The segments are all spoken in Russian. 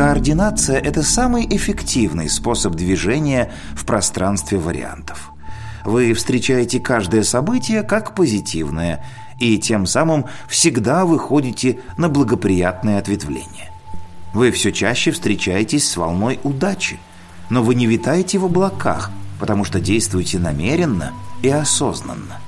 Координация – это самый эффективный способ движения в пространстве вариантов. Вы встречаете каждое событие как позитивное и тем самым всегда выходите на благоприятное ответвление. Вы все чаще встречаетесь с волной удачи, но вы не витаете в облаках, потому что действуете намеренно и осознанно.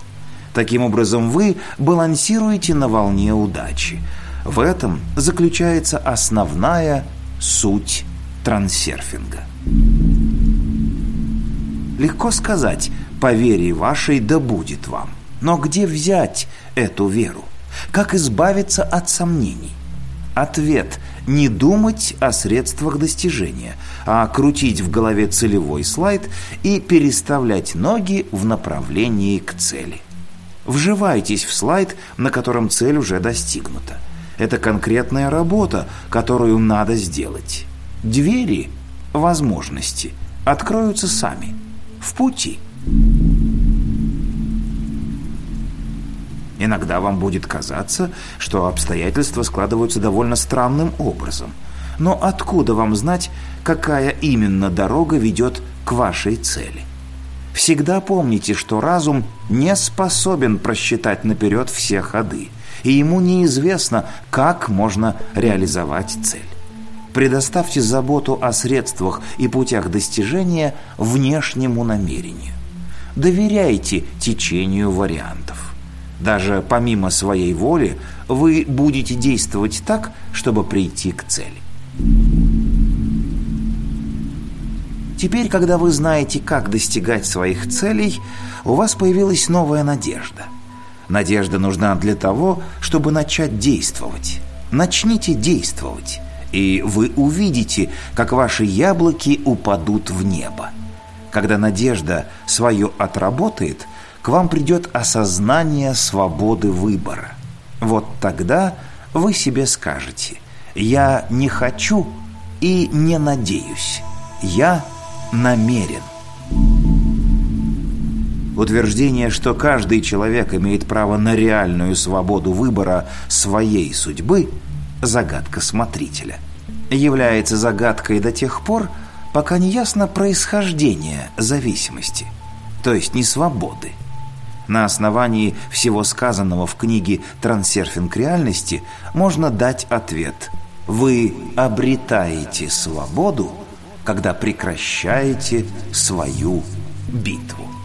Таким образом, вы балансируете на волне удачи. В этом заключается основная суть трансерфинга. Легко сказать «по вере вашей да будет вам». Но где взять эту веру? Как избавиться от сомнений? Ответ – не думать о средствах достижения, а крутить в голове целевой слайд и переставлять ноги в направлении к цели. Вживайтесь в слайд, на котором цель уже достигнута. Это конкретная работа, которую надо сделать. Двери, возможности откроются сами. В пути. Иногда вам будет казаться, что обстоятельства складываются довольно странным образом. Но откуда вам знать, какая именно дорога ведет к вашей цели? Всегда помните, что разум не способен просчитать наперед все ходы, и ему неизвестно, как можно реализовать цель. Предоставьте заботу о средствах и путях достижения внешнему намерению. Доверяйте течению вариантов. Даже помимо своей воли вы будете действовать так, чтобы прийти к цели. Теперь, когда вы знаете, как достигать своих целей, у вас появилась новая надежда. Надежда нужна для того, чтобы начать действовать. Начните действовать, и вы увидите, как ваши яблоки упадут в небо. Когда надежда свое отработает, к вам придет осознание свободы выбора. Вот тогда вы себе скажете «Я не хочу и не надеюсь, я намерен». Утверждение, что каждый человек имеет право на реальную свободу выбора своей судьбы – загадка смотрителя. Является загадкой до тех пор, пока не ясно происхождение зависимости, то есть не свободы. На основании всего сказанного в книге «Трансерфинг реальности» можно дать ответ. Вы обретаете свободу, когда прекращаете свою битву.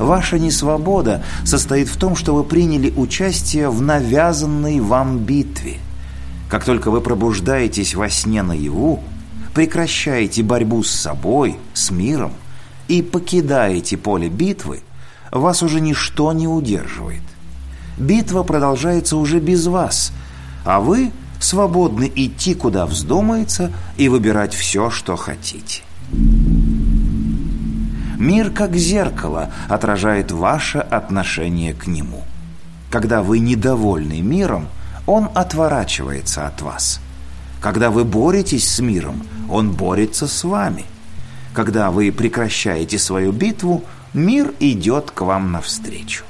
Ваша несвобода состоит в том, что вы приняли участие в навязанной вам битве. Как только вы пробуждаетесь во сне наяву, прекращаете борьбу с собой, с миром – и покидаете поле битвы, вас уже ничто не удерживает. Битва продолжается уже без вас, а вы свободны идти, куда вздумается, и выбирать все, что хотите. Мир, как зеркало, отражает ваше отношение к нему. Когда вы недовольны миром, он отворачивается от вас. Когда вы боретесь с миром, он борется с вами – когда вы прекращаете свою битву, мир идет к вам навстречу.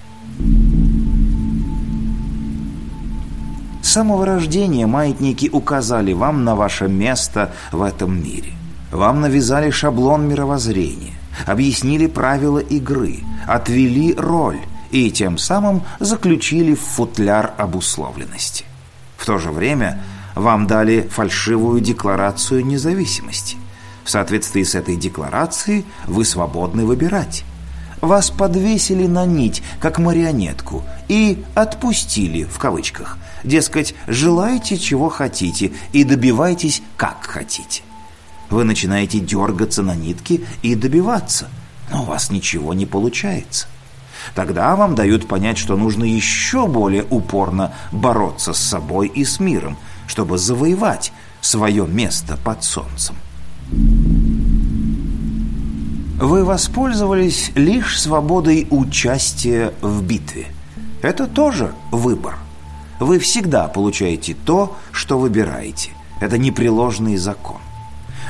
С самого рождения маятники указали вам на ваше место в этом мире. Вам навязали шаблон мировоззрения, объяснили правила игры, отвели роль и тем самым заключили в футляр обусловленности. В то же время вам дали фальшивую декларацию независимости – в соответствии с этой декларацией вы свободны выбирать. Вас подвесили на нить, как марионетку, и «отпустили» в кавычках. Дескать, желайте, чего хотите, и добивайтесь, как хотите. Вы начинаете дергаться на нитке и добиваться, но у вас ничего не получается. Тогда вам дают понять, что нужно еще более упорно бороться с собой и с миром, чтобы завоевать свое место под солнцем. Вы воспользовались лишь свободой участия в битве. Это тоже выбор. Вы всегда получаете то, что выбираете. Это непреложный закон.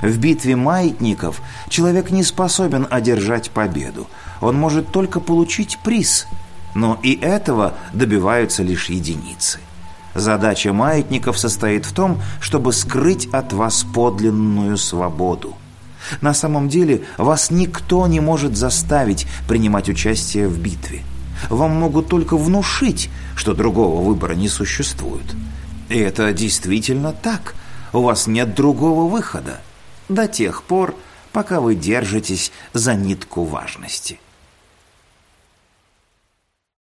В битве маятников человек не способен одержать победу. Он может только получить приз. Но и этого добиваются лишь единицы. Задача маятников состоит в том, чтобы скрыть от вас подлинную свободу. На самом деле вас никто не может заставить принимать участие в битве. Вам могут только внушить, что другого выбора не существует. И это действительно так. У вас нет другого выхода. До тех пор, пока вы держитесь за нитку важности.